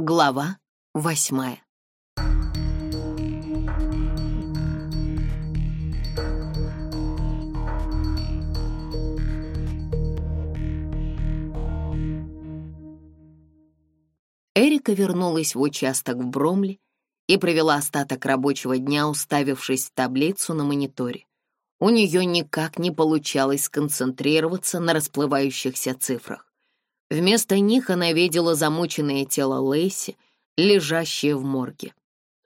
Глава восьмая. Эрика вернулась в участок в Бромли и провела остаток рабочего дня, уставившись в таблицу на мониторе. У нее никак не получалось сконцентрироваться на расплывающихся цифрах. Вместо них она видела замученное тело Лейси, лежащее в морге.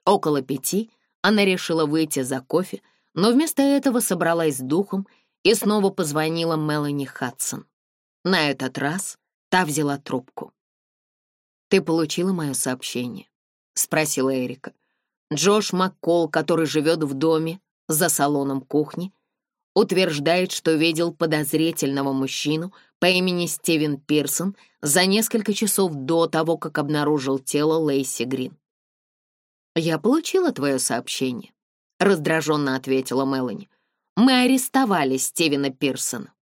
Около пяти она решила выйти за кофе, но вместо этого собралась с духом и снова позвонила Мелани Хадсон. На этот раз та взяла трубку. «Ты получила мое сообщение?» — спросила Эрика. Джош Маккол, который живет в доме за салоном кухни, утверждает, что видел подозрительного мужчину по имени Стивен Пирсон за несколько часов до того, как обнаружил тело Лейси Грин. «Я получила твое сообщение», — раздраженно ответила Мелани. «Мы арестовали Стивена Пирсона».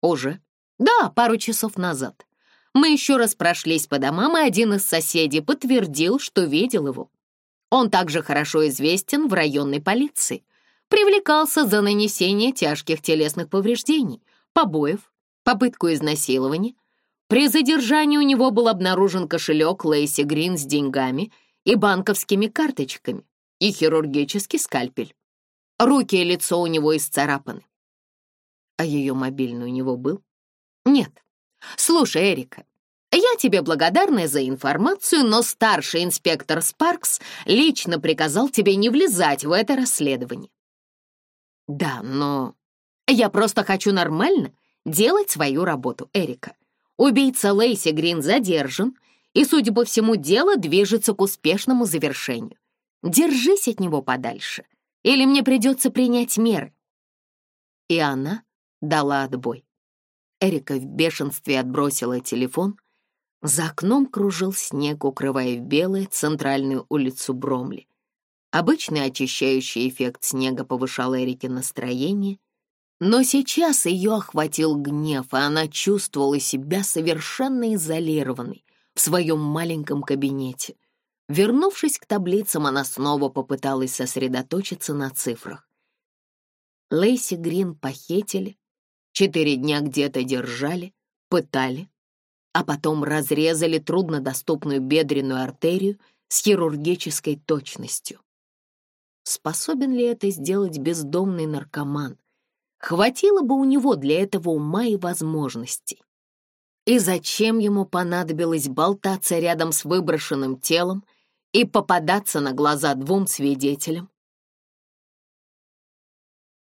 «Уже?» «Да, пару часов назад. Мы еще раз прошлись по домам, и один из соседей подтвердил, что видел его. Он также хорошо известен в районной полиции привлекался за нанесение тяжких телесных повреждений, побоев, попытку изнасилования. При задержании у него был обнаружен кошелек Лейси Грин с деньгами и банковскими карточками и хирургический скальпель. Руки и лицо у него исцарапаны. А ее мобильный у него был? Нет. Слушай, Эрика, я тебе благодарна за информацию, но старший инспектор Спаркс лично приказал тебе не влезать в это расследование. Да, но... Я просто хочу нормально делать свою работу, Эрика. Убийца Лейси Грин задержан, и, судя по всему, дело движется к успешному завершению. Держись от него подальше, или мне придется принять меры. И она дала отбой. Эрика в бешенстве отбросила телефон. За окном кружил снег, укрывая в белое центральную улицу Бромли. Обычный очищающий эффект снега повышал Эрике настроение, но сейчас ее охватил гнев, и она чувствовала себя совершенно изолированной в своем маленьком кабинете. Вернувшись к таблицам, она снова попыталась сосредоточиться на цифрах. Лейси Грин похитили, четыре дня где-то держали, пытали, а потом разрезали труднодоступную бедренную артерию с хирургической точностью. Способен ли это сделать бездомный наркоман? Хватило бы у него для этого ума и возможностей. И зачем ему понадобилось болтаться рядом с выброшенным телом и попадаться на глаза двум свидетелям,